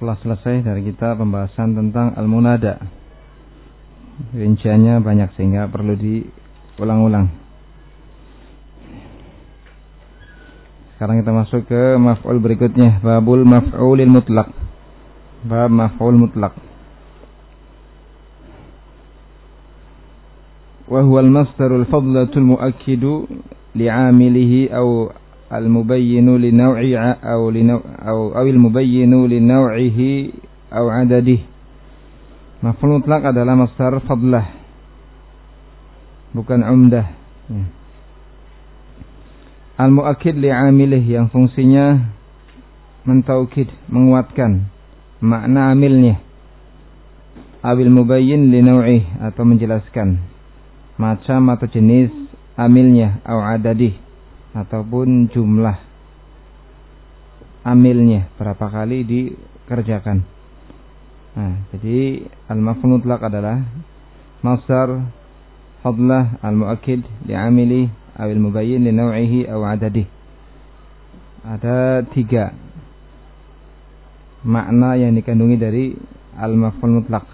telah selesai dari kita pembahasan tentang al-munada. Rinciannya banyak sehingga perlu diulang-ulang. Sekarang kita masuk ke maf'ul berikutnya, babul maf'ulil mutlak. Bab maf'ul mutlak. Wahual al-masdarul fadlatul muakkidu li'amilihi au المبين لنوع أو لنوع أو أو المبين لنوعه أو عدده Maf'ul mutlak adalah masdar fadlah bukan umdah ya. Al-mu'akkid li'amilih yang fungsinya mentaukid, menguatkan makna amilnya Abil mubayyin li naw'ih atau menjelaskan macam atau jenis amilnya atau adadih ataupun jumlah amilnya berapa kali dikerjakan. Nah, jadi al-maf'ul adalah masdar fadlah al-muakkid li'amili awil mubayyin li naw'ihi aw adadih. Ada tiga makna yang dikandungi dari al-maf'ul mutlaq.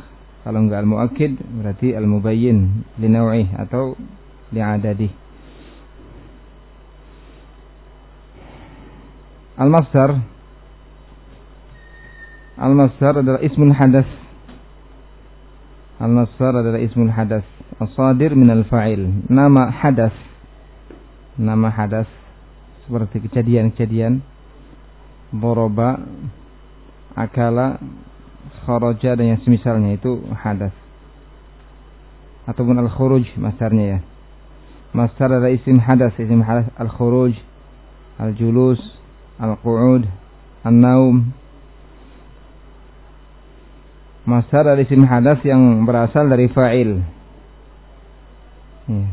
Kalau enggak al-muakkid berarti al-mubayyin li naw'ihi atau li adadih. Al-masdar Al-masdar adalah ismul hadas. Al-masdar adalah ismul hadas. As-sadir min al-fa'il. Nama hadas. Nama hadas seperti kejadian-kejadian boroba, akala, kharaja dan yang semisalnya itu hadas. Ataupun al-khuruj masdarnya ya. Masdar adalah isim hadas, isim hadas al-khuruj, al-julus, al-qu'ud, an-naum. Masar dari isim hadas yang berasal dari fa'il. Ya.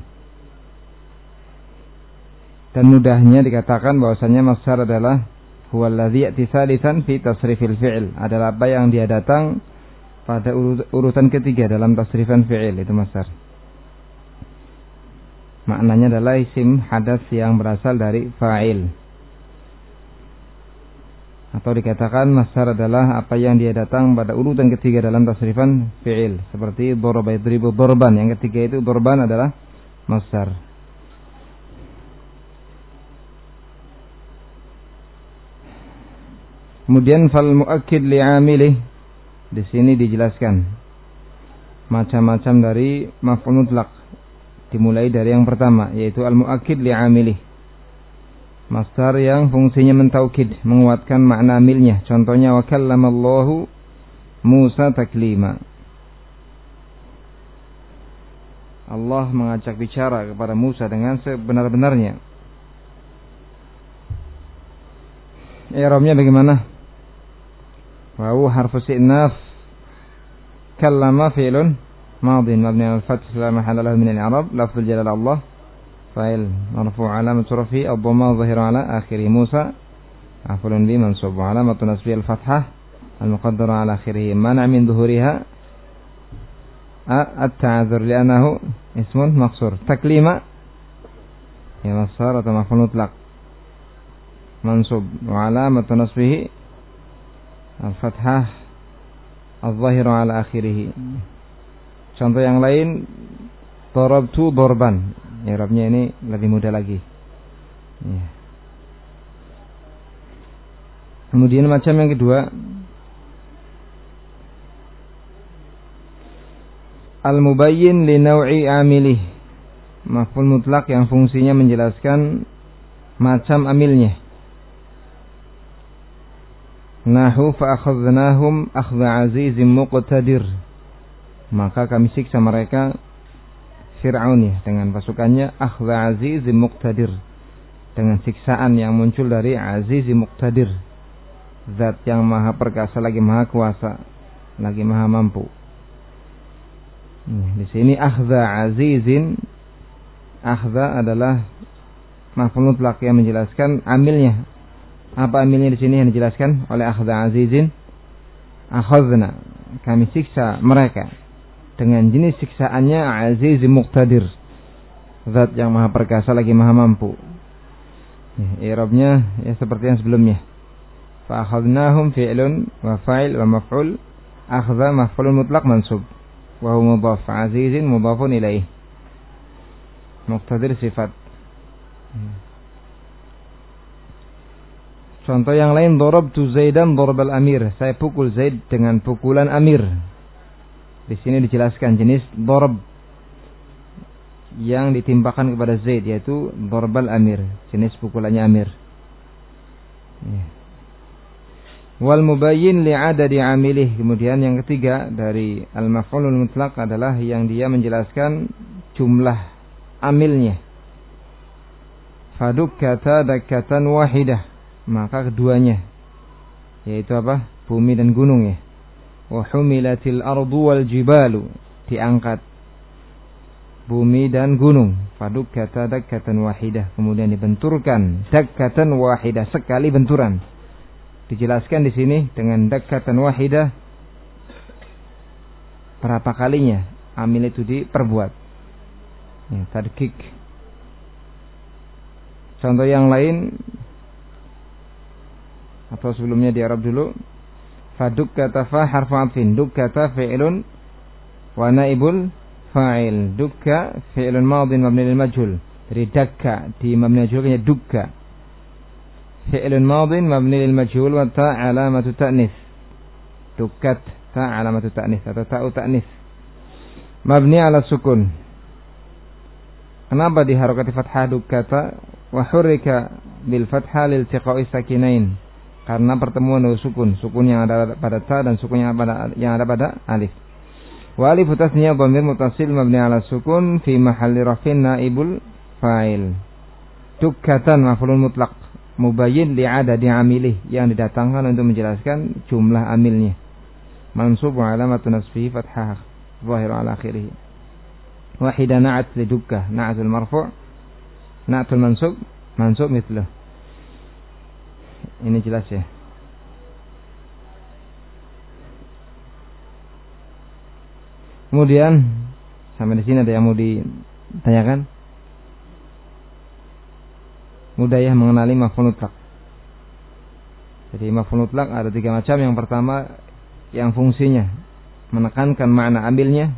Dan mudahnya dikatakan bahwasanya masar adalah huwallazi ya'ti salisan fi tasrifil fi'il. Adalah apa yang dia datang pada urutan ketiga dalam tasrifan fi'il itu masar. Maknanya adalah isim hadas yang berasal dari fa'il atau dikatakan masar adalah apa yang dia datang pada urutan ketiga dalam tasrifan fi'il. Seperti daraba yadribu darban yang ketiga itu darban adalah masar Kemudian fal muakkid li'amili di sini dijelaskan macam-macam dari maf'ul dimulai dari yang pertama yaitu al muakkid li'amili Masdar yang fungsinya mentaukid, menguatkan makna amilnya. Contohnya wa kallamallahu Musa taklima. Allah mengajak bicara kepada Musa dengan sebenar-benarnya. I'rabnya bagaimana? Wawu harfu si'naf kallama fi'lun madin mabni al-fath la mahalla lahu min al-i'rab lafzul jalal Allah فاعل مرفوع علامة رفعه الضمة ظهر على آخره موسى. مفعول به منصوب علامة نصبه الفتحة المقدرة على آخره. منع من ظهورها. التعذر لأنه اسم مقصور. تكليمة هي مصارة مفعول مطلق. منصوب وعلامة نصبه. الفتحة الظاهرة على آخره. contoh yang lain. Darabtu dorban Irabnya ini lebih mudah lagi. Ya. Kemudian macam yang kedua Al-mubayyin li naw'i amilih Maf'ul mutlak yang fungsinya menjelaskan macam amilnya Nahu fa'akhadnahum akhdha azizim muqtadir Maka kami siksa mereka Fir'aun ya dengan pasukannya akhza aziz muqtadir. Dengan siksaan yang muncul dari aziz muqtadir. Zat yang maha perkasa lagi maha kuasa lagi maha mampu. Di sini akhza azizin akhza adalah maf'ul mutlak yang menjelaskan amilnya. Apa amilnya di sini yang dijelaskan oleh akhza azizin? Akhazna kami siksa mereka dengan jenis siksaannya aziz muqtadir zat yang maha perkasa lagi maha mampu ya, Irobnya ya seperti yang sebelumnya Fa akhadnahum fi'lun wa fa'il wa maf'ul. Akhadha maf'ulun mutlaq mansub. Wa huwa mudhaf azizin mudhafun ilaih. Muqtadir sifat. Contoh yang lain tu Zaidan darabal amir. Saya pukul Zaid dengan pukulan amir. Di sini dijelaskan jenis darab yang ditimpakan kepada Zaid yaitu darbal amir, jenis pukulannya amir. Ya. Wal mubayyin li'adadi amilih. Kemudian yang ketiga dari al-maf'ulul mutlaq adalah yang dia menjelaskan jumlah amilnya. Faduk kata dakatan wahidah maka keduanya yaitu apa bumi dan gunung ya wa humilatil ardu wal jibalu diangkat bumi dan gunung. Faduk kata dakatan wahidah. Kemudian dibenturkan. Dakatan wahidah. Sekali benturan. Dijelaskan di sini dengan dakatan wahidah. Berapa kalinya amil itu diperbuat? Ya, tadkik. Contoh yang lain atau sebelumnya di Arab dulu faduk kata fa harfu atfin. Duk kata fi'lun wa naibul fa'il. Dukka fi'lun madin mabni lil majhul. Dari dakka di mabni majhul dukka. Fi'lun madin mabni lil majhul wa ta alamatu ta'nis. Dukkat ta alamatu ta'nis atau ta'u ta'nis. Mabni ala sukun. Kenapa diharokati fathah dukkata wa hurrika bil fathah lil tiqa'i sakinain karena pertemuan dua sukun, sukun yang ada pada ta dan sukun yang ada yang ada pada alif. Wa alif tasniyah dhamir mutasil mabni ala sukun fi mahalli rafin naibul fa'il. Dukkatan maf'ulun mutlaq mubayyin li adadi amilih yang didatangkan untuk menjelaskan jumlah amilnya. Mansub wa alamatu nasfihi fathah zahir ala akhirih. Wahida na'at li dukka na'atul marfu' na'atul mansub mansub mithluh ini jelas ya. Kemudian sampai di sini ada yang mau ditanyakan? Mudah ya mengenali maf'ul mutlak. Jadi maf'ul mutlak ada tiga macam. Yang pertama yang fungsinya menekankan makna ambilnya.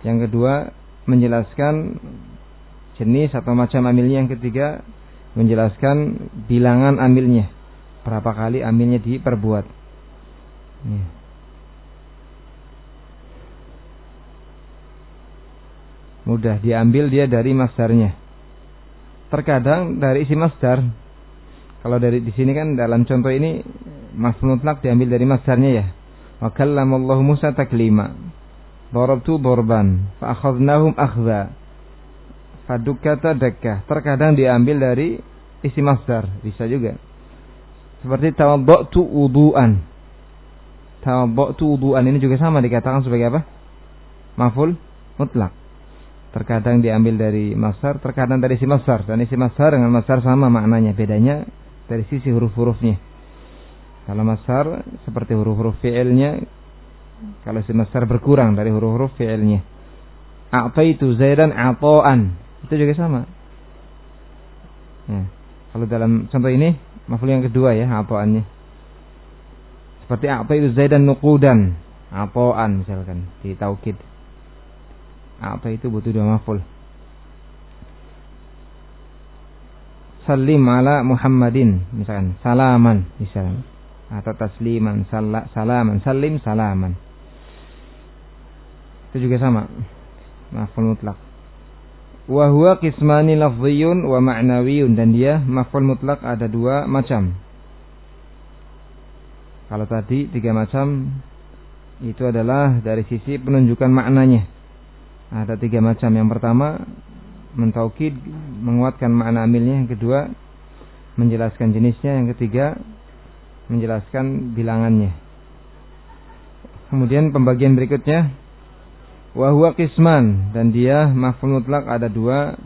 Yang kedua menjelaskan jenis atau macam ambilnya. Yang ketiga menjelaskan bilangan ambilnya berapa kali aminnya diperbuat. Ya. Mudah diambil dia dari masdarnya. Terkadang dari isi masdar. Kalau dari di sini kan dalam contoh ini maf'ul mutlak diambil dari masdarnya ya. Wa kallamallahu Musa taklima. Darabtu darban fa akhadnahum akhdha. Fadukata dakkah. Terkadang diambil dari isi masdar, bisa juga. Seperti tawaddatu wudu'an. Tawaddatu wudu'an ini juga sama dikatakan sebagai apa? Maful mutlak. Terkadang diambil dari masar, terkadang dari si masar. Dan isi masar dengan masar sama maknanya. Bedanya dari sisi huruf-hurufnya. Kalau masar seperti huruf-huruf fi'ilnya. Kalau si masar berkurang dari huruf-huruf fi'ilnya. itu zaidan ato'an. Itu juga sama. Ya. Kalau dalam contoh ini Maful yang kedua ya apaannya. Seperti apa itu zaidan nuqudan. Apaan misalkan di taukid. Apa itu butuh dua maful. Salim ala Muhammadin misalkan salaman misalkan atau tasliman sal salaman salim salaman. Itu juga sama. Maful mutlak wa huwa qismani lafdhiyun wa ma'nawiyun dan dia maf'ul mutlak ada dua macam. Kalau tadi tiga macam itu adalah dari sisi penunjukan maknanya. Ada tiga macam. Yang pertama mentaukid menguatkan makna amilnya. Yang kedua menjelaskan jenisnya. Yang ketiga menjelaskan bilangannya. Kemudian pembagian berikutnya Wahwa kisman dan dia maf'ul mutlak ada dua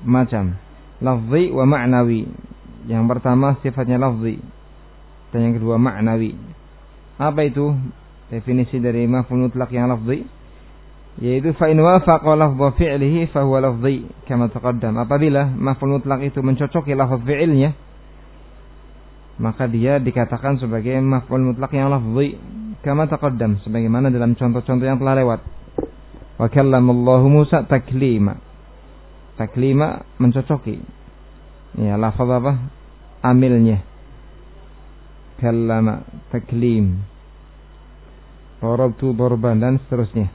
macam. Lafzi wa ma'nawi. Yang pertama sifatnya lafzi dan yang kedua ma'nawi. Apa itu definisi dari maf'ul mutlak yang lafzi? Yaitu fa in wafaqa lafdha fi'lihi fa huwa lafzi kama taqaddam. Apabila maf'ul mutlak itu mencocoki lafaz fi'ilnya maka dia dikatakan sebagai maf'ul mutlak yang lafzi kama taqaddam sebagaimana dalam contoh-contoh yang telah lewat. Wa kallamallahu Musa taklima. Taklima mencocoki. Ya, lafaz apa? Amilnya. Kallama taklim. Darabtu darban dan seterusnya.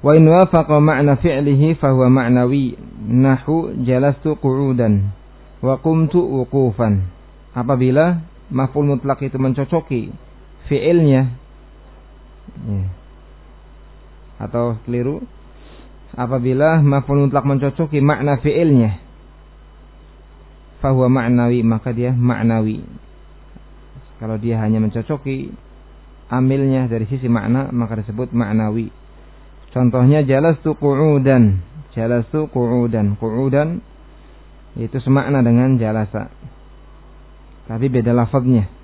Wa in wafaqa ma'na fi'lihi fahuwa ma'nawi. Nahu jalastu qu'udan wa qumtu wuqufan. Apabila maf'ul mutlak itu mencocoki fiilnya ya. Atau keliru? Apabila maf'ul mutlak mencocoki makna fiilnya fahuwa ma'nawi maka dia ma'nawi. Kalau dia hanya mencocoki amilnya dari sisi makna maka disebut ma'nawi. Contohnya jalastu qu'udan. Jalastu qu'udan. Qu'udan itu semakna dengan jalasa. Tapi beda lafaznya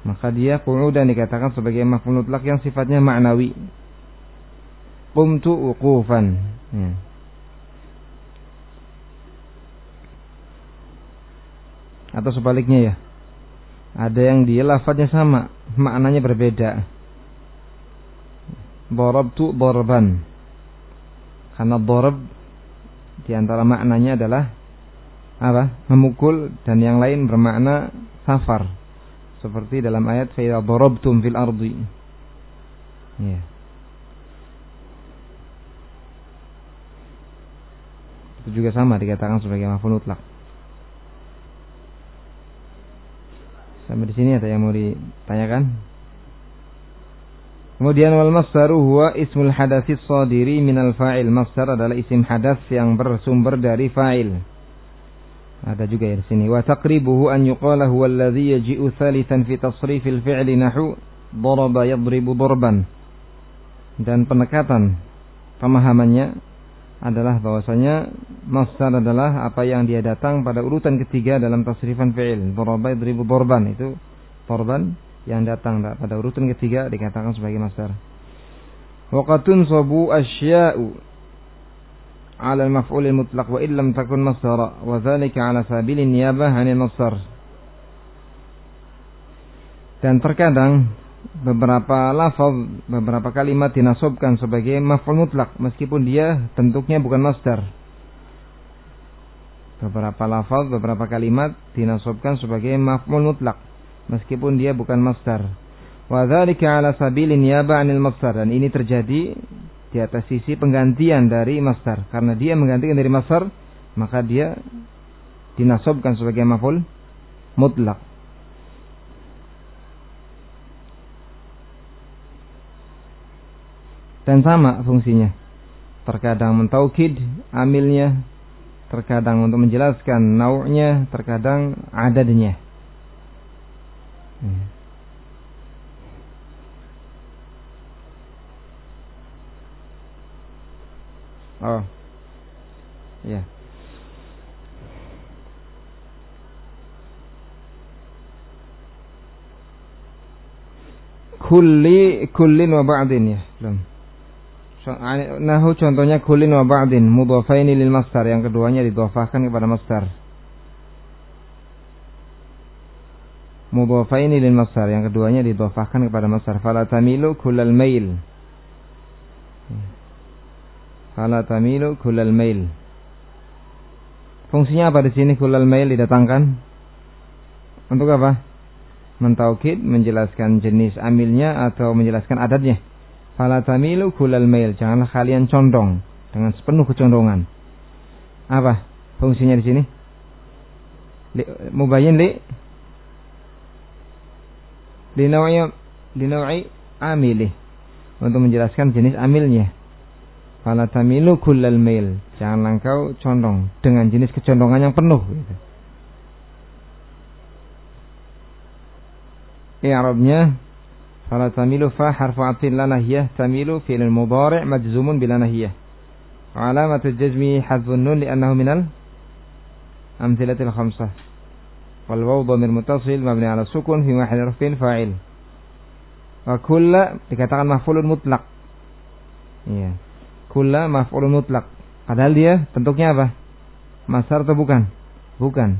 maka dia qu'udan dikatakan sebagai maf'ul mutlak yang sifatnya ma'nawi. Qumtu uqufan. Ya. Atau sebaliknya ya. Ada yang dia lafadznya sama, maknanya berbeda. Darabtu darban. Karena darab di antara maknanya adalah apa? Memukul dan yang lain bermakna safar seperti dalam ayat fa'idza darabtum fil ardi ya itu juga sama dikatakan sebagai maf'ul mutlak sampai di sini ada yang mau ditanyakan Kemudian wal masdaru huwa ismul hadatsis sadiri minal fa'il. Masdar adalah isim hadas yang bersumber dari fa'il. Ada juga ya di sini. Wa taqribuhu an yuqala huwa alladhi yaji'u thalithan fi tasrif al-fi'li nahu daraba yadribu darban. Dan pendekatan pemahamannya adalah bahwasanya masdar adalah apa yang dia datang pada urutan ketiga dalam tasrifan fi'il. Daraba yadribu darban itu darban yang datang pada urutan ketiga dikatakan sebagai masdar. Waqatun sabu asya'u على المفعول المطلق وإن لم تكن مصدر وذلك على سبيل النيابة عن المصدر dan terkadang beberapa lafaz beberapa kalimat dinasobkan sebagai maf'ul mutlak meskipun dia bentuknya bukan masdar. Beberapa lafaz beberapa kalimat dinasobkan sebagai maf'ul mutlak meskipun dia bukan masdar. Wa dzalika ala sabilin niyaba 'anil masdar dan ini terjadi di atas sisi penggantian dari masdar. Karena dia menggantikan dari masdar maka dia dinasobkan sebagai maful mutlak dan sama fungsinya terkadang mentaukid amilnya terkadang untuk menjelaskan nau'nya terkadang adadnya hmm. Oh. Ya. Kulli kullin wa ba'din ya. Belum. Nahu contohnya kullin wa ba'din mudhafaini lil masdar yang keduanya didhafahkan kepada masdar. Mudhafaini lil masdar yang keduanya didhafahkan kepada masdar. Fala tamilu kullal mail. Fala tamilu kulal mail. Fungsinya apa di sini kulal mail didatangkan? Untuk apa? Mentaukid, menjelaskan jenis amilnya atau menjelaskan adatnya. Fala tamilu kulal mail. Janganlah kalian condong dengan sepenuh kecondongan. Apa fungsinya di sini? Li, mubayyin li li naw'i li naw'i amilih untuk menjelaskan jenis amilnya. Fala tamilu kullal mail. Janganlah engkau condong dengan jenis kecondongan yang penuh. Gitu. I'rabnya Fa harfu atin la nahiyah tamilu fi'l mudhari' majzumun bila nahiyah. Alamat jazmi hadfun nun li'annahu minal amthilatil khamsah. Wal waw dhamir mutasil mabni ala sukun fi mahall rafin fa'il. Wa kulla dikatakan mahfulun mutlak. Iya. Kulla maf'ul mutlak. Padahal dia bentuknya apa? Masar atau bukan? Bukan.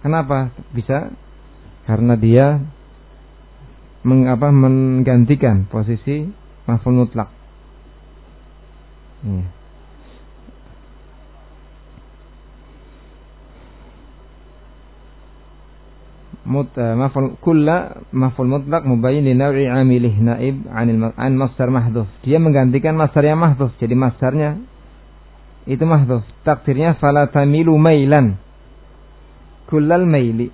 Kenapa bisa? Karena dia mengapa menggantikan posisi maf'ul mutlak. Ya. Mut, uh, maf'ul kulla maf'ul mutlak mubayyin li naw'i amilih naib anil an masdar mahdhuf. Dia menggantikan masdar yang mahdhuf. Jadi masdarnya itu mahdhuf. Takdirnya fala tamilu mailan. Kullal maili.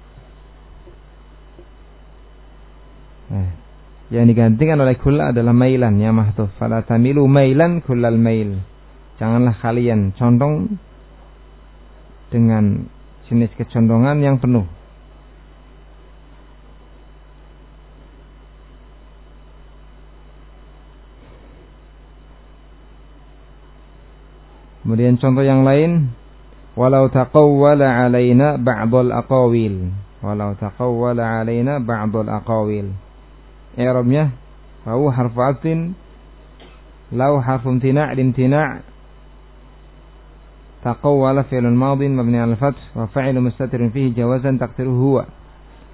Eh, yang digantikan oleh kulla adalah mailan ya mahdhuf. Fala tamilu mailan kullal mail. Janganlah kalian condong dengan jenis kecondongan yang penuh. Kemudian contoh yang lain, walau taqawwala alaina ba'dul aqawil. Walau taqawwala alaina ba'dul aqawil. I'rabnya فهو حرف عطف لو حرف امتناع الامتناع. تقول فعل ماض مبني على الفتح وفعل مستتر فيه جوازا تقديره هو.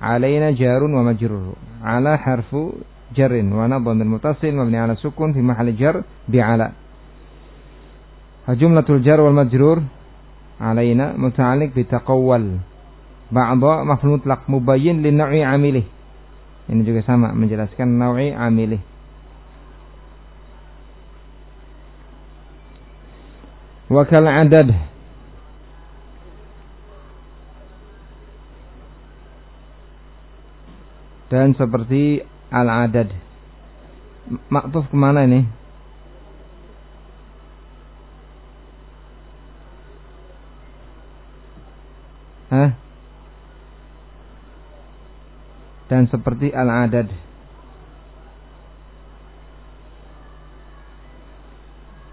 علينا جار ومجرور. على حرف جر ونظم المتصل مبني على سكون في محل جر بعلى فجملة الجر والمجرور علينا متعلق بتقول. بعض مفعول مطلق مبين للنوع عامله Ini juga sama menjelaskan nawi amilih. Wakal adad dan seperti al-adad. Maktuf ke mana ini? Hah? Dan seperti al-adad.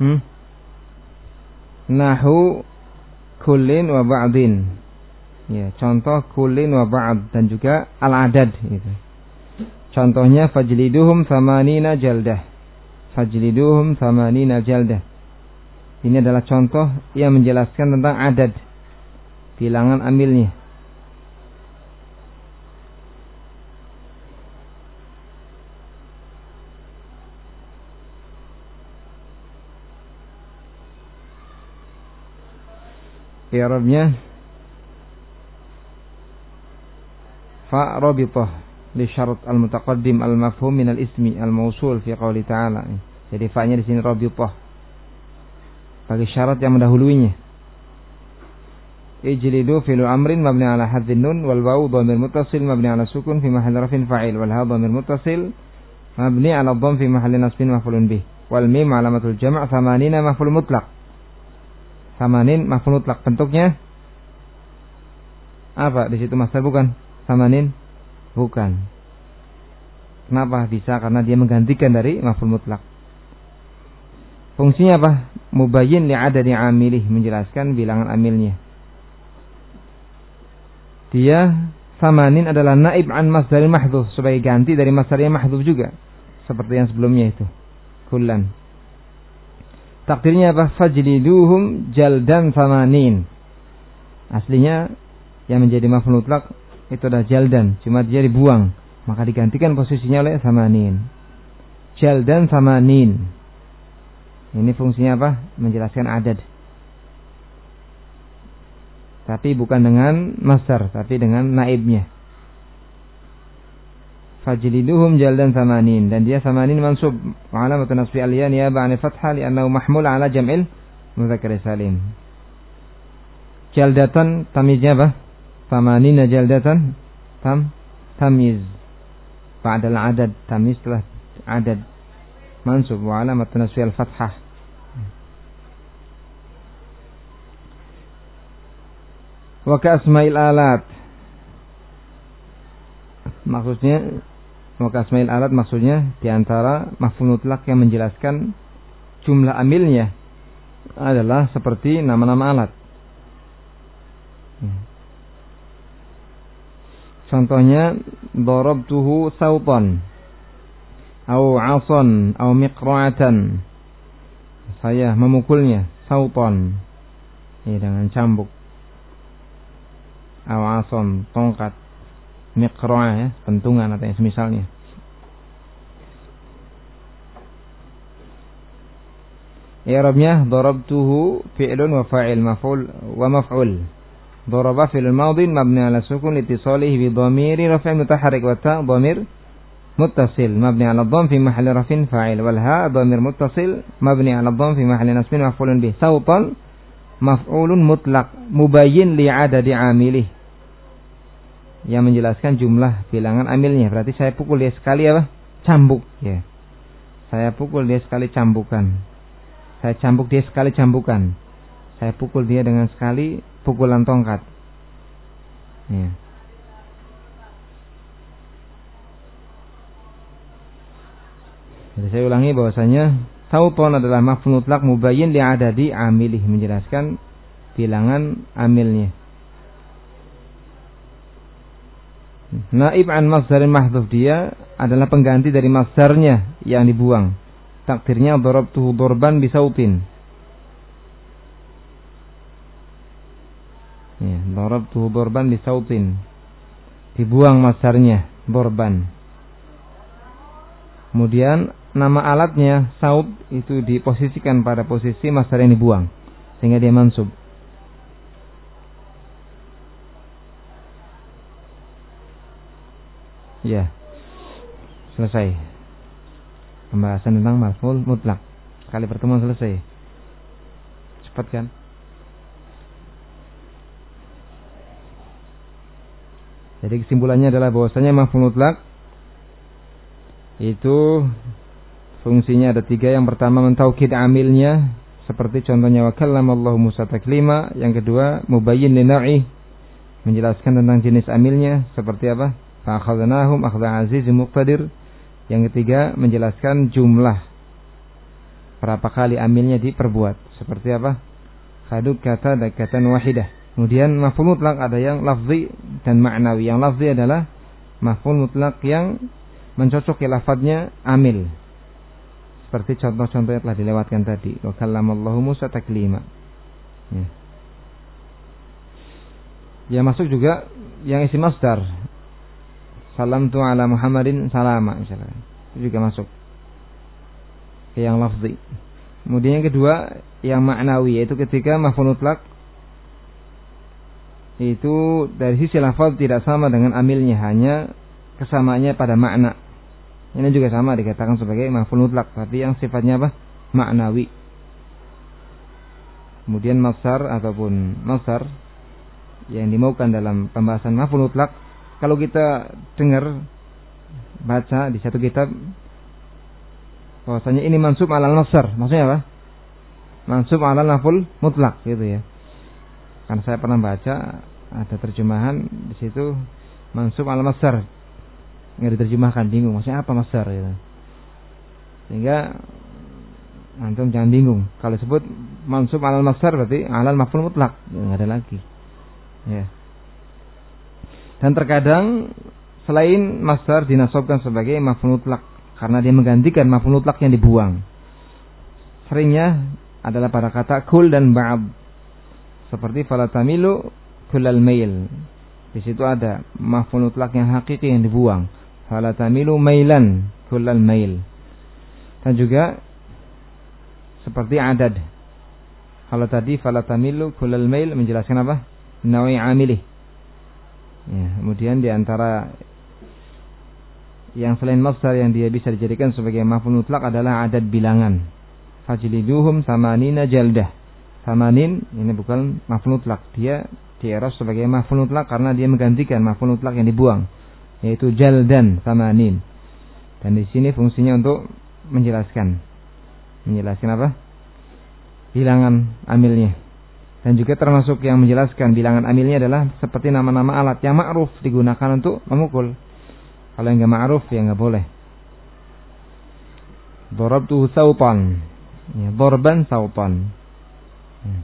Hmm? Nahu kullin wa ba'din. Ya, contoh kullin wa ba'd dan juga al-adad itu. Contohnya fajliduhum samanina jaldah. Fajliduhum samanina jaldah. Ini adalah contoh yang menjelaskan tentang adad. Bilangan amilnya. I'rabnya fa rabithah li syarat al mutaqaddim al mafhum min al ismi al mausul fi qouli ta'ala. Jadi fa-nya di sini rabithah bagi syarat yang mendahuluinya. Ijlidu fi'lu amrin mabni ala hadzin nun wal wawu dhamir muttasil mabni ala sukun fi mahalli rafin fa'il wal ha dhamir muttasil mabni ala dhamm fi mahalli nasbin maf'ulun bih. Wal mim alamatul jam' 80 maf'ul mutlaq Samanin maf'ul mutlak bentuknya apa di situ master bukan? Samanin bukan. Kenapa bisa? Karena dia menggantikan dari maf'ul mutlak. Fungsinya apa? Mubayyin li adadi amilih menjelaskan bilangan amilnya. Dia samanin adalah naib an masdar mahdhuf sebagai ganti dari masdar yang mahdhuf juga. Seperti yang sebelumnya itu. Kullan. Takdirnya apa? Fajliduhum jaldan samanin. Aslinya yang menjadi maf'ul mutlak itu adalah jaldan, cuma dia dibuang, maka digantikan posisinya oleh samanin. Jaldan samanin. Ini fungsinya apa? Menjelaskan adad. Tapi bukan dengan masar, tapi dengan naibnya fajliduhum jaldan samanin dan dia samanin mansub. Wa alamatun nasbi aliyan ya ba'ani fathah li'annahu mahmul ala jam'il mudzakkar salim. Jaldatan tamiznya apa? Samanina jaldatan tam tamiz. Ba'dal adad tamiz setelah adad mansub wa alamatun nasbi al-fathah. Wa ka asma'il alat. Maksudnya maka asmail alat maksudnya di antara maf'ul mutlak yang menjelaskan jumlah amilnya adalah seperti nama-nama alat. Contohnya tuhu sautan au ason au miqra'atan. Saya memukulnya sautan. Ya, dengan cambuk. awasom tongkat mikroa ya pentungan atau yang semisalnya I'rabnya darabtuhu fi'lun wa fa'il maf'ul wa maf'ul. Daraba fi'l madhi mabni ala sukun litisalihi bi dhamiri raf'in mutaharrik wa ta' dhamir muttasil mabni ala dhamm fi mahalli raf'in fa'il wal ha dhamir muttasil mabni ala dhamm fi mahalli nasbin maf'ulun bih. Sautan maf'ulun mutlaq mubayyin li adadi amilih. Yang menjelaskan jumlah bilangan amilnya. Berarti saya pukul dia sekali apa? Cambuk ya. Saya pukul dia sekali cambukan saya cambuk dia sekali cambukan. Saya pukul dia dengan sekali pukulan tongkat. Ya. Jadi saya ulangi bahwasanya tauton adalah maf'ul mutlak mubayyin li adadi amilih menjelaskan bilangan amilnya. Naib an masdarin mahdhuf dia adalah pengganti dari masdarnya yang dibuang takdirnya darabtuhu dorban bisautin. Ya, darabtuhu dorban bisautin. Dibuang masarnya dorban. Kemudian nama alatnya saut itu diposisikan pada posisi masar yang dibuang sehingga dia mansub. Ya. Selesai pembahasan tentang maf'ul mutlak. Kali pertemuan selesai. Cepat kan? Jadi kesimpulannya adalah bahwasanya maf'ul mutlak itu fungsinya ada tiga. Yang pertama mentaukid amilnya seperti contohnya wa kallamallahu Musa taklima. Yang kedua mubayyin li menjelaskan tentang jenis amilnya seperti apa? Fa'akhadnahum akhda aziz muqtadir yang ketiga menjelaskan jumlah berapa kali amilnya diperbuat. Seperti apa? Kaduk kata dakatan wahidah. Kemudian maf'ul mutlak ada yang lafzi dan ma'nawi. Yang lafzi adalah maf'ul mutlak yang mencocoki lafadznya amil. Seperti contoh-contoh yang telah dilewatkan tadi. Wa kallamallahu Musa taklima. Ya. ya masuk juga yang isi masdar salam tu ala Muhammadin salama misalnya. Itu juga masuk ke yang lafzi. Kemudian yang kedua yang maknawi yaitu ketika maf'ul mutlak itu dari sisi lafaz tidak sama dengan amilnya hanya kesamaannya pada makna. Ini juga sama dikatakan sebagai maf'ul mutlak tapi yang sifatnya apa? maknawi. Kemudian masar ataupun masar yang dimaukan dalam pembahasan maf'ul mutlak kalau kita dengar baca di satu kitab bahwasanya ini mansub alal nasr. Maksudnya apa? Mansub alal naful mutlak gitu ya. Karena saya pernah baca ada terjemahan di situ mansub alal nasr nggak diterjemahkan bingung. Maksudnya apa masar gitu. Sehingga antum jangan bingung. Kalau disebut mansub alal masar berarti alal maful mutlak. Nggak ada lagi. Ya dan terkadang selain masdar dinasobkan sebagai maf'ul mutlak karena dia menggantikan maf'ul mutlak yang dibuang. Seringnya adalah pada kata kul dan ba'ab. Seperti falatamilu kulal mail. Di situ ada maf'ul mutlak yang hakiki yang dibuang. Falatamilu mailan kulal mail. Dan juga seperti adad. Kalau tadi falatamilu kulal mail menjelaskan apa? Nawi amilih Ya, kemudian di antara yang selain masdar yang dia bisa dijadikan sebagai maf'ul mutlak adalah adat bilangan. Fajliduhum samanina jaldah. Samanin ini bukan maf'ul mutlak. Dia dieros sebagai maf'ul mutlak karena dia menggantikan maf'ul mutlak yang dibuang yaitu jaldan samanin. Dan di sini fungsinya untuk menjelaskan. Menjelaskan apa? Bilangan amilnya. Dan juga termasuk yang menjelaskan bilangan amilnya adalah seperti nama-nama alat yang ma'ruf digunakan untuk memukul. Kalau yang nggak ma'ruf ya nggak boleh. Dorabtu sautan. Ya, dorban sautan. Hmm.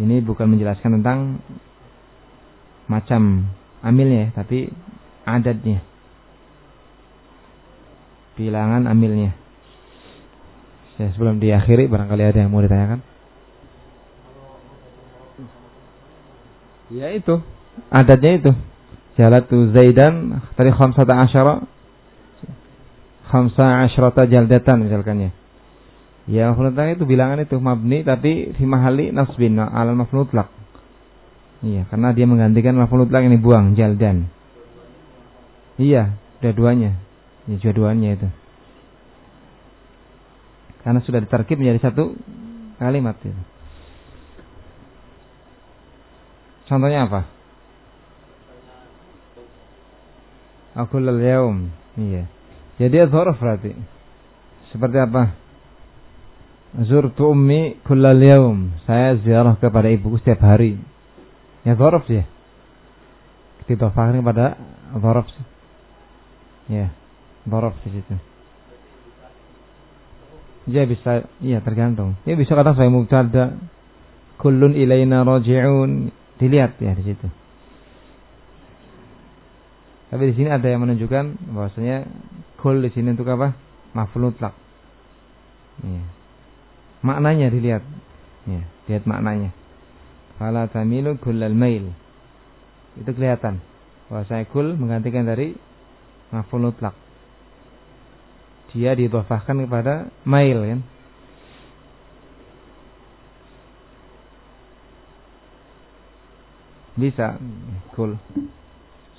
Ini bukan menjelaskan tentang macam amilnya, tapi adatnya. Bilangan amilnya. Ya, sebelum diakhiri barangkali ada yang mau ditanyakan. Ya itu, adatnya itu. Jalatu Zaidan tadi khamsata asyara khamsa asyrata jaldatan misalkan ya. Ya maf'ul itu bilangan itu mabni tapi fi mahali nasbin al maf'ul mutlaq. Iya, karena dia menggantikan maf'ul ini buang jaldan. Iya, dua-duanya. Ya dua-duanya itu. Karena sudah diterkib menjadi satu kalimat itu. Contohnya apa? Aku yaum. Iya. Jadi dzaraf berarti. Seperti apa? Zurtu ummi kullal. Saya ziarah kepada ibuku setiap hari. Ya dzaraf sih. Ditofahkan kepada sih. Ya, dzaraf di situ. Ya bisa, iya tergantung. Ya bisa kata saya mubtada. Kullun ilaina raji'un. Dilihat ya di situ. Tapi di sini ada yang menunjukkan bahwasanya kul di sini untuk apa? Maf'ul mutlak. Ya. Maknanya dilihat. Ya, lihat maknanya. Fala tamilu kullal mail. Itu kelihatan. Bahwasanya kul menggantikan dari maf'ul mutlak. Dia didhafahkan kepada mail kan. Bisa kul.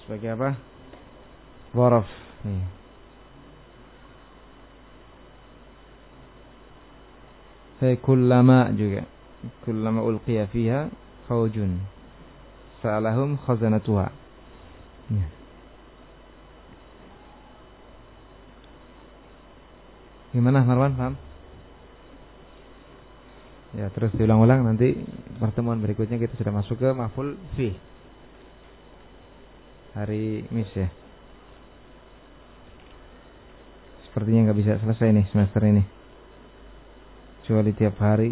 Sebagai apa? Waraf. Nih. kullama juga. Kullama ulqiya fiha faujun. Sa'alahum khazanatuha. Ya. Gimana Marwan, paham? Ya, terus diulang-ulang nanti pertemuan berikutnya kita sudah masuk ke maful fi. Hari Mis ya. Sepertinya nggak bisa selesai nih semester ini. Kecuali tiap hari.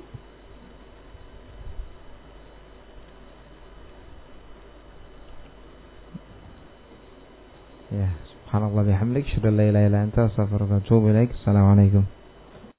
سبحان الله بحمدك أشهد أن لا إله إلا أنت أستغفرك وأتوب إليك. السلام عليكم.